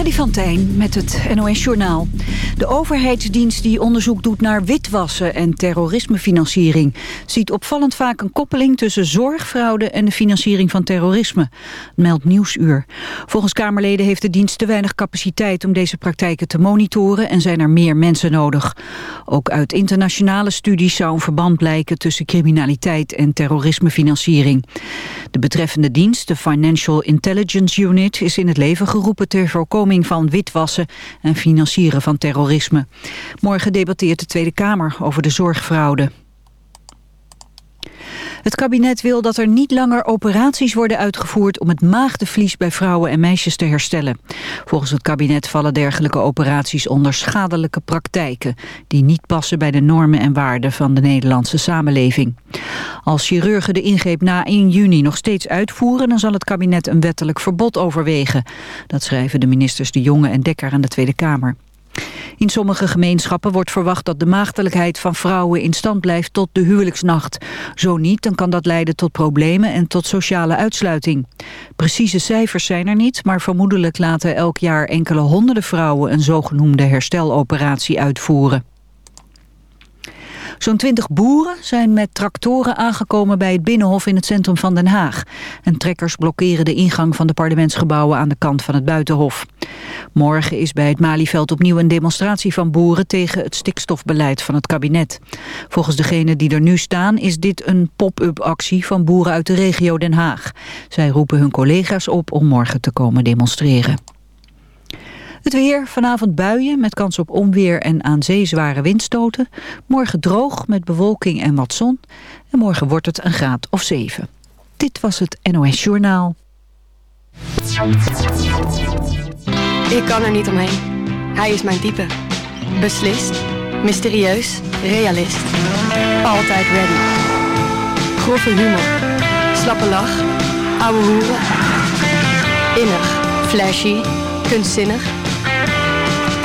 Freddy met het NOS-journaal. De overheidsdienst die onderzoek doet naar witwassen en terrorismefinanciering... ziet opvallend vaak een koppeling tussen zorgfraude en de financiering van terrorisme. Meldt Nieuwsuur. Volgens Kamerleden heeft de dienst te weinig capaciteit om deze praktijken te monitoren... en zijn er meer mensen nodig. Ook uit internationale studies zou een verband blijken tussen criminaliteit en terrorismefinanciering. De betreffende dienst, de Financial Intelligence Unit, is in het leven geroepen ter voorkoming van witwassen en financieren van terrorisme. Morgen debatteert de Tweede Kamer over de zorgfraude. Het kabinet wil dat er niet langer operaties worden uitgevoerd om het maagdenvlies bij vrouwen en meisjes te herstellen. Volgens het kabinet vallen dergelijke operaties onder schadelijke praktijken die niet passen bij de normen en waarden van de Nederlandse samenleving. Als chirurgen de ingreep na 1 juni nog steeds uitvoeren, dan zal het kabinet een wettelijk verbod overwegen. Dat schrijven de ministers De Jonge en Dekker aan de Tweede Kamer. In sommige gemeenschappen wordt verwacht dat de maagdelijkheid van vrouwen in stand blijft tot de huwelijksnacht. Zo niet, dan kan dat leiden tot problemen en tot sociale uitsluiting. Precieze cijfers zijn er niet, maar vermoedelijk laten elk jaar enkele honderden vrouwen een zogenoemde hersteloperatie uitvoeren. Zo'n twintig boeren zijn met tractoren aangekomen bij het Binnenhof in het centrum van Den Haag. En trekkers blokkeren de ingang van de parlementsgebouwen aan de kant van het Buitenhof. Morgen is bij het Malieveld opnieuw een demonstratie van boeren tegen het stikstofbeleid van het kabinet. Volgens degenen die er nu staan is dit een pop-up actie van boeren uit de regio Den Haag. Zij roepen hun collega's op om morgen te komen demonstreren. Het weer, vanavond buien met kans op onweer en aan zee zware windstoten. Morgen droog met bewolking en wat zon. En morgen wordt het een graad of 7. Dit was het NOS Journaal. Ik kan er niet omheen. Hij is mijn type. Beslist, mysterieus, realist. Altijd ready. Grove humor. Slappe lach. Ouwe hoeren. Innig, flashy, kunstzinnig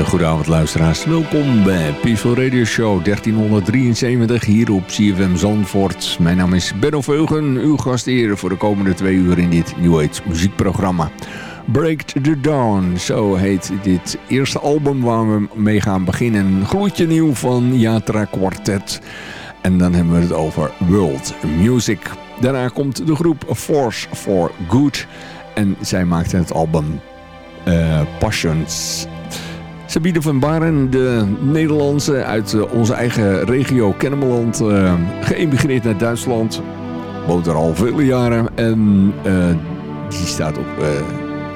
Goede luisteraars. Welkom bij Peaceful Radio Show 1373 hier op CFM Zandvoort. Mijn naam is Benno Veugen, uw gastheer voor de komende twee uur in dit New Age muziekprogramma. Break the Dawn, zo heet dit eerste album waar we mee gaan beginnen. Gloedje nieuw van Yatra Quartet. En dan hebben we het over World Music. Daarna komt de groep Force for Good. En zij maakten het album uh, Passions. Sabine van Baren, de Nederlandse uit eh, onze eigen regio Kennemerland, uh, geëmigreerd naar Duitsland. Woont er al vele jaren en uh, die staat op,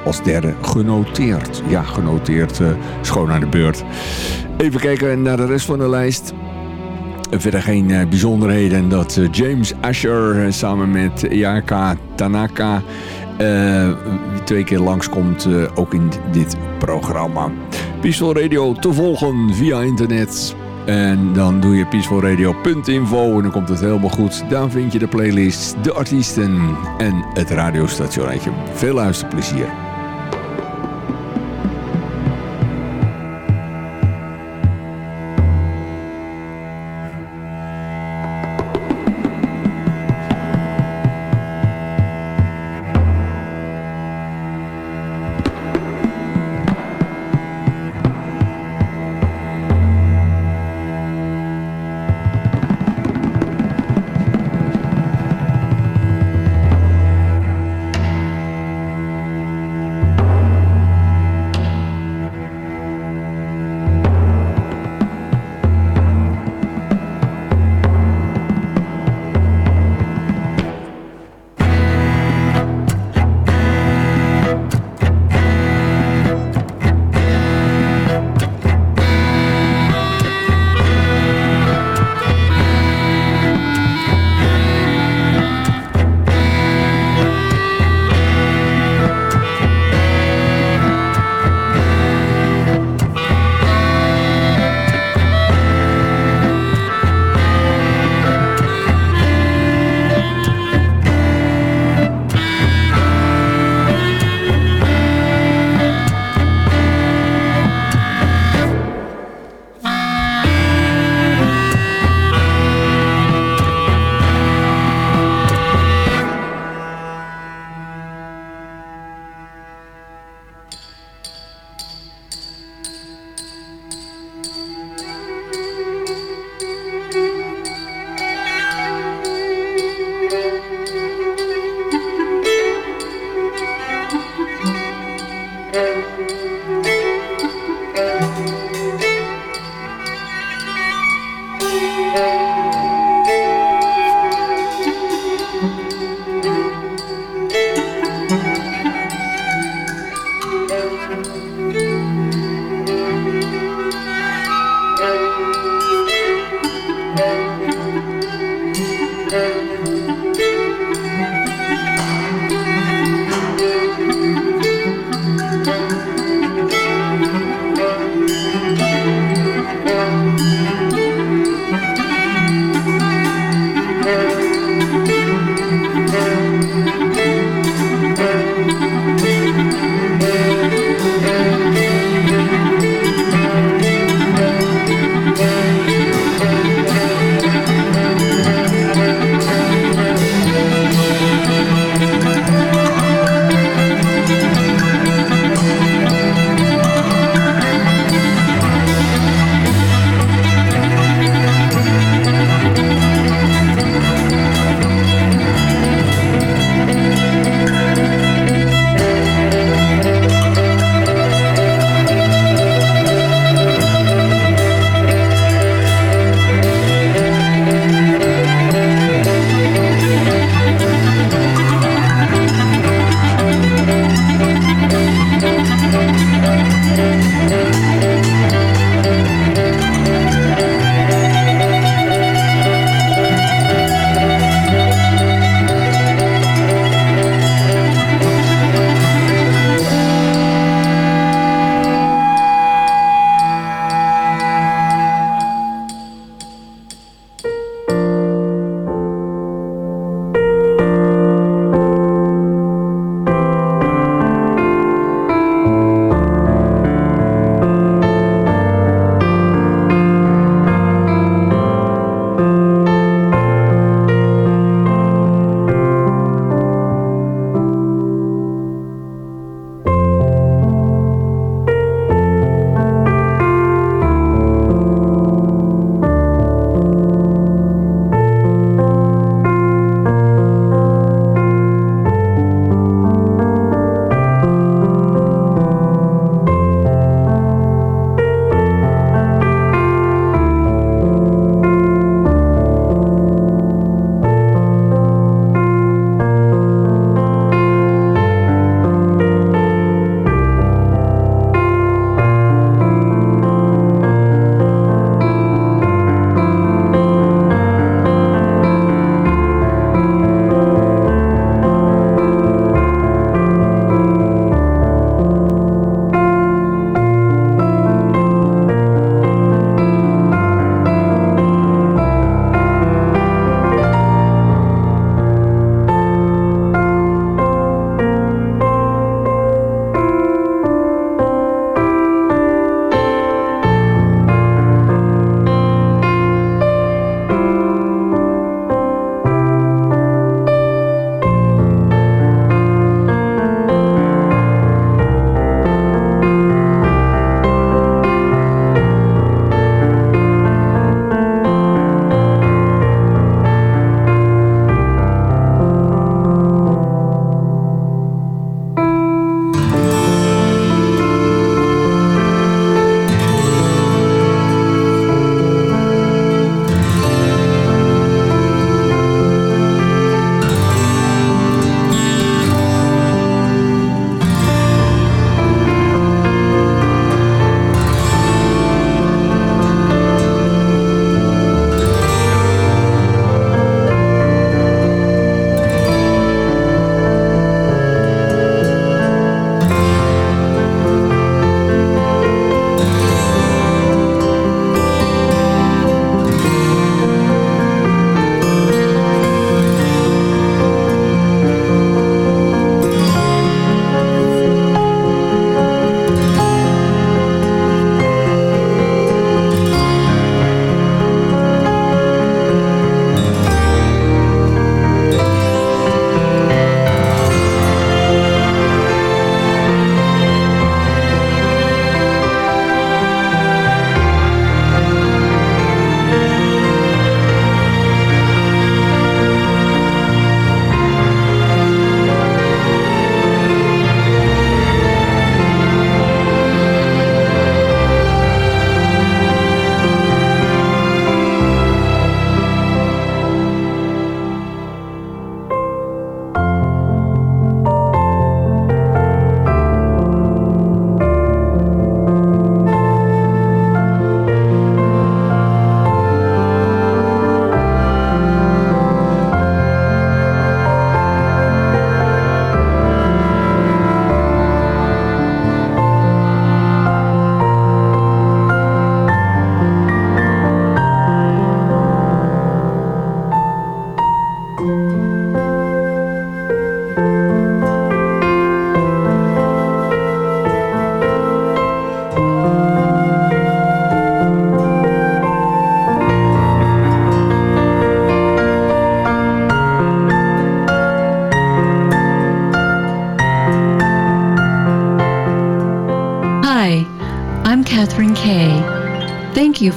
als derde genoteerd. Ja, genoteerd, schoon aan de beurt. Even kijken naar de rest van de lijst. Verder geen bijzonderheden dat James Asher samen met Yaka Tanaka twee keer langskomt ook in dit programma. Peaceful Radio te volgen via internet. En dan doe je peacefulradio.info en dan komt het helemaal goed. Daar vind je de playlist, de artiesten en het radiostation. Veel luisterplezier.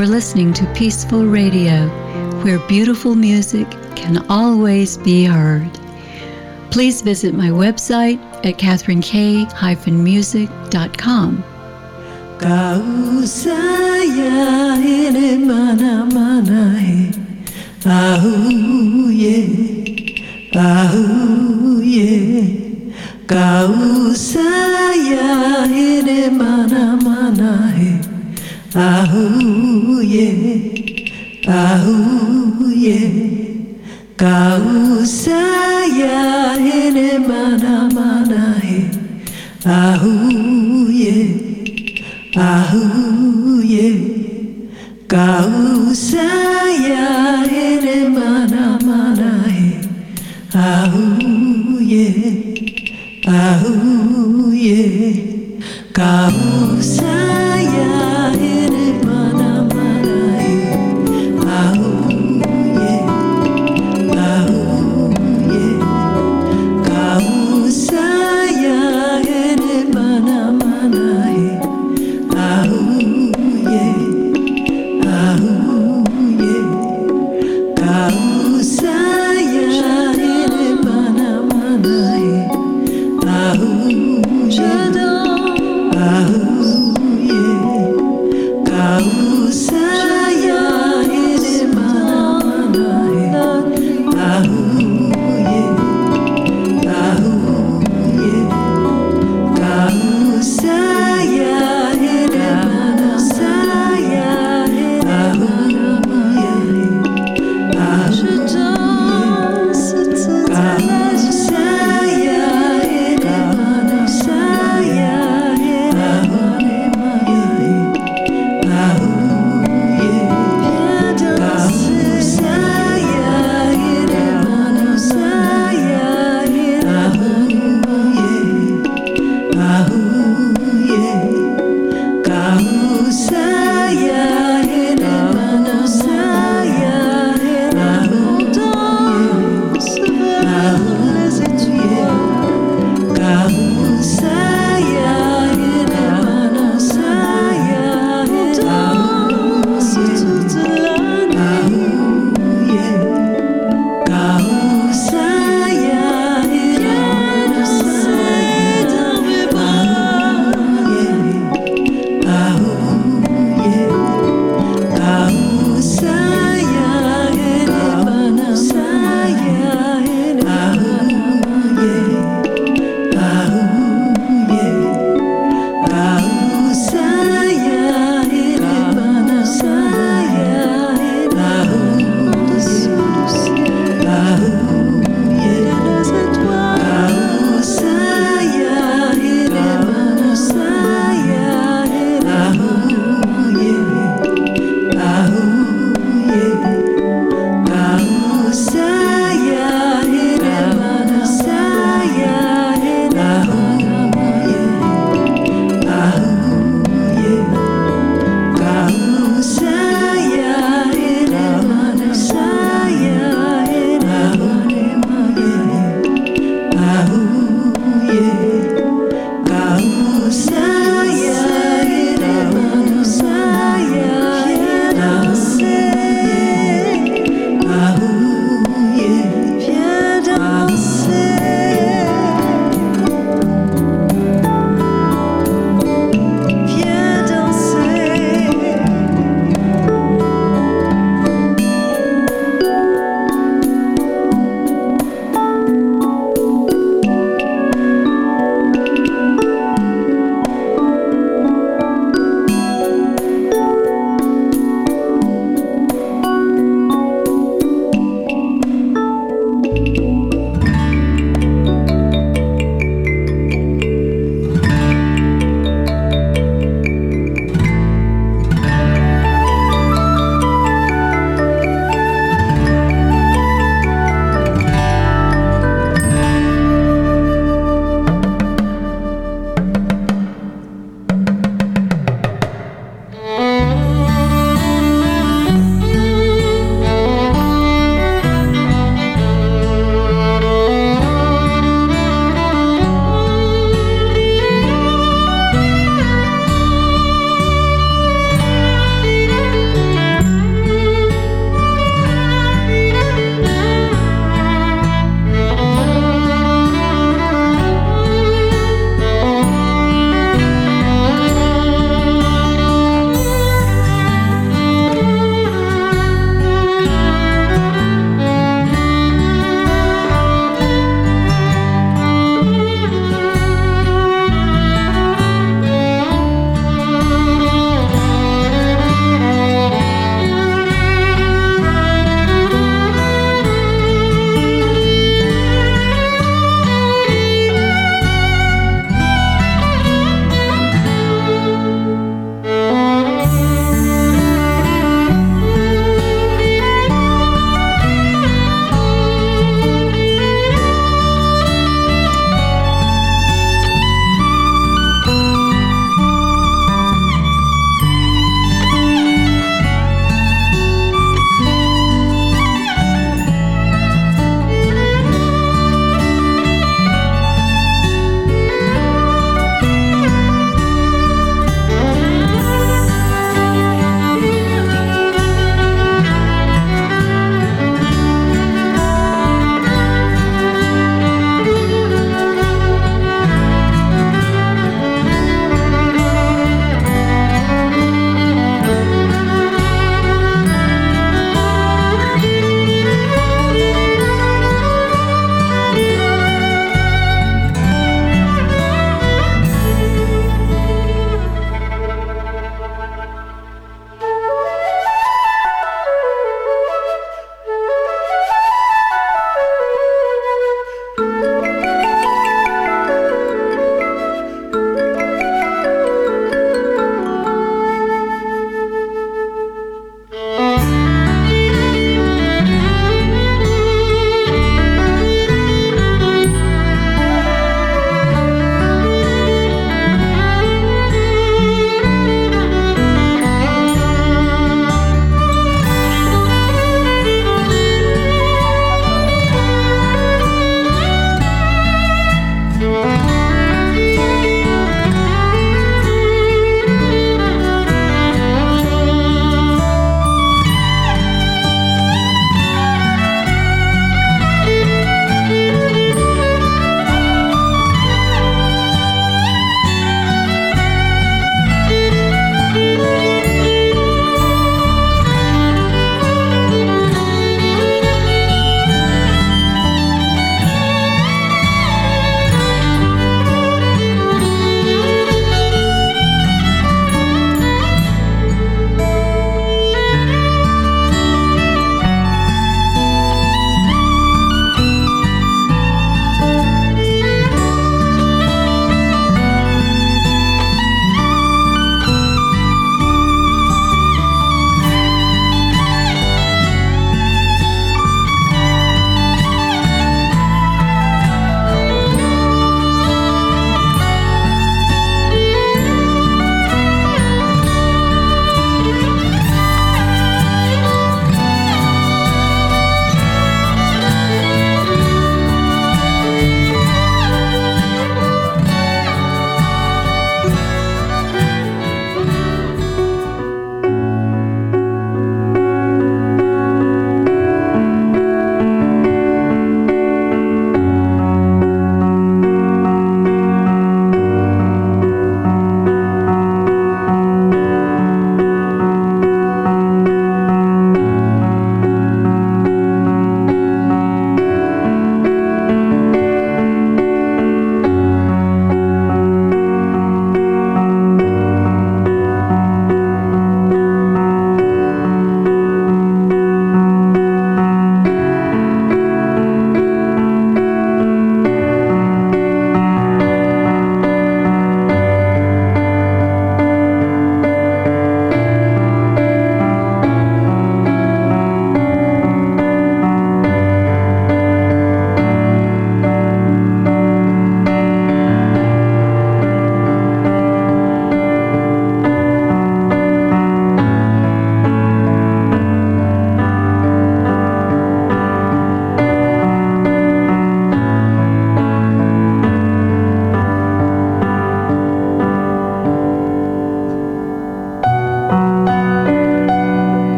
For listening to Peaceful Radio, where beautiful music can always be heard. Please visit my website at katherinek-music.com. Kausaya ene mana mana he Ahuye Ahuye Kausaya ene mana mana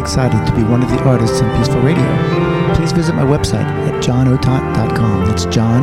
excited to be one of the artists on Peaceful Radio. Please visit my website at johnotot.com. That's John